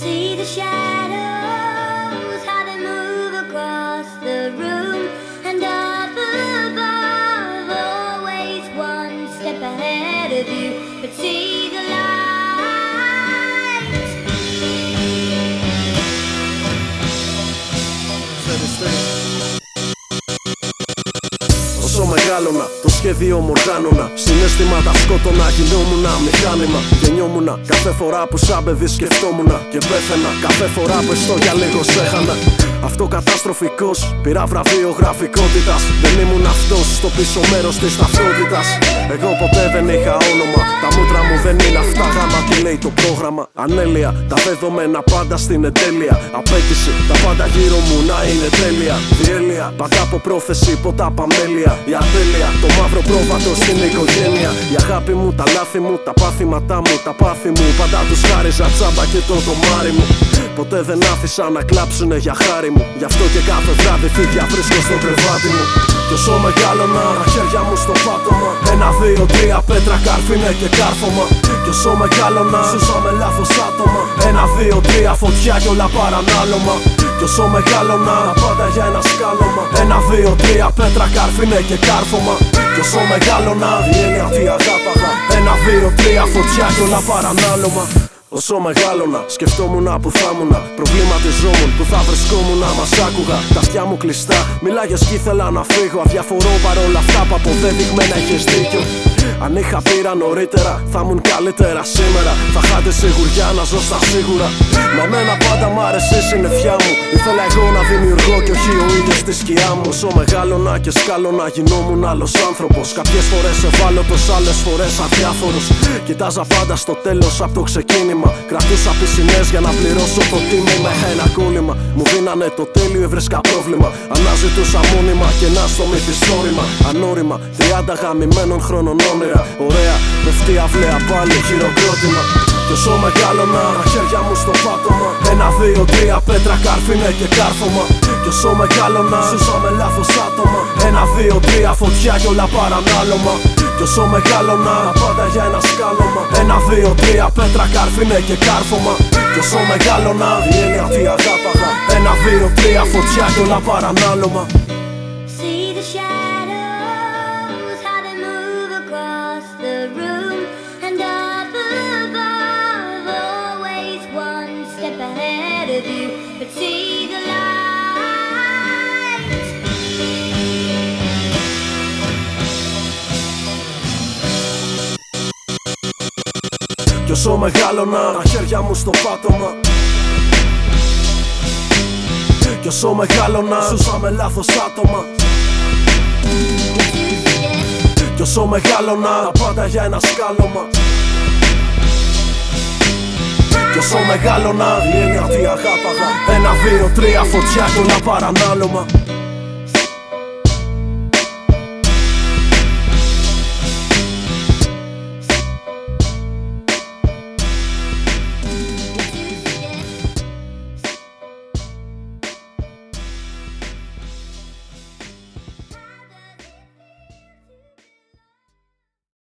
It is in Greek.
See the shadows, how they move across the room and up above. Always one step ahead of you, but see the light. Όσο μεγάλωνα, το Σχέδιο μου οργάνωνα. Συναίσθηματα σκότωνα, γινόμουνα μηχάνημα. Γεννιόμουνα κάθε φορά που σαν παιδί σκεφτόμουνα. Και πέθαινα κάθε φορά που έστω για λίγο σέχανα. Αυτό καταστροφικός, πήρα βραβείο γραφικότητας. Δεν ήμουν αυτός στο πίσω μέρος της ταυτότητας. Εγώ ποτέ δεν είχα όνομα. Τι λέει το πρόγραμμα. Ανέλεια, τα δεδομένα πάντα στην εντέλεια. Απέτηση, τα πάντα γύρω μου να είναι τέλεια. Διέλεια, πάντα από πρόθεση, ποτά παμέλεια. Η ατέλεια, το μαύρο πρόβατο στην οικογένεια. Η αγάπη μου, τα λάθη μου, τα πάθηματά μου, τα πάθη μου. Πάντα τους χάριζα τσάμπα και το τομάρι μου. Ποτέ δεν άφησα να κλάψουνε για χάρη μου. Γι' αυτό και κάθε βράδυ φίδια βρίσκω στο κρεβάτι μου. Κι όσο μεγάλωνα, τα χέρια μου στο πάτωμα. Ένα, δύο, τρία πέτρα, κάρφινε και κάρφωμα. Κι όσο μεγάλωνα, ζούσα με λάθος άτομα. Ένα, δύο, τρία φωτιά κι όλα παρανάλωμα. Κι όσο μεγάλωνα, τα πάντα για ένα σκάλωμα. Ένα, δύο, τρία πέτρα, κάρφινε και κάρφωμα. Κι όσο μεγάλωνα, η έννοια τι αγάπαγα. Ένα, δύο, τρία φωτιά κι όλα παρανάλωμα. Όσο μεγάλωνα, σκεφτόμουν που θα ήμουν. Προβληματιζόμουν που θα βρισκόμουν. Μα άκουγα τα αυτιά μου κλειστά. Μιλάγες κι ήθελα να φύγω. Αδιαφορώ παρόλα αυτά που αποδεδειγμένα είχες δίκιο. Αν είχα πείρα νωρίτερα, θα ήμουν καλύτερα σήμερα. Θα χάτε σιγουριά να ζω στα σίγουρα. Με μένα πάντα μ' άρεσε η συννεφιά μου. Ήθελα εγώ να δημιουργώ και όχι ο ήλιο στη σκιά μου. Όσο μεγάλωνα και σκάλωνα, γινόμουν άλλος άνθρωπος. Κάποιες φορές ευάλωτος, άλλες φορές αδιάφορος. Κοιτάζα πάντα στο τέλος από το ξεκίνημα. Κρατούσα πισινέ για να πληρώσω το τίμημα. Είχα ένα κόλλημα, μου δίνανε το τέλειο, έβρισκα πρόβλημα. Αναζητούσα μόνιμα και να στο μυθιστόρημα. Ανώριμα, 30 γαμημένων χρόνων όνειρα. Ωραία, πεφτεί αυλαία πάλι, χειροκρότημα. Κι όσο μεγάλωνα, τα χέρια μου στο πάτωμα. Ένα, δύο, τρία πέτρα, κάρφινε και κάρφωμα. Κι όσο μεγάλωνα, ζούσα με λάθος άτομα. Ένα, δύο, τρία φωτιά κι όλα παρανάλωμα. Κι όσο μεγάλωνα, τα πάντα για ένα σκάλωμα. Ένα, δύο, τρία πέτρα, κάρφινε και κάρφωμα. Κι όσο μεγάλωνα, η έννοια τι αγάπαγα. Ένα, δύο, τρία φωτιά κι όλα παρανάλωμα. See the Κι όσο μεγάλωνα, τα χέρια μου στο πάτωμα. Κι όσο μεγάλωνα, ζούσα με λάθος άτομα. Κι όσο μεγάλωνα, τα πάντα για ένα σκάλωμα. Κι όσο μεγάλωνα, η έννοια τι αγάπαγα. Ένα, δύο, τρία φωτιά κι όλα παρανάλωμα.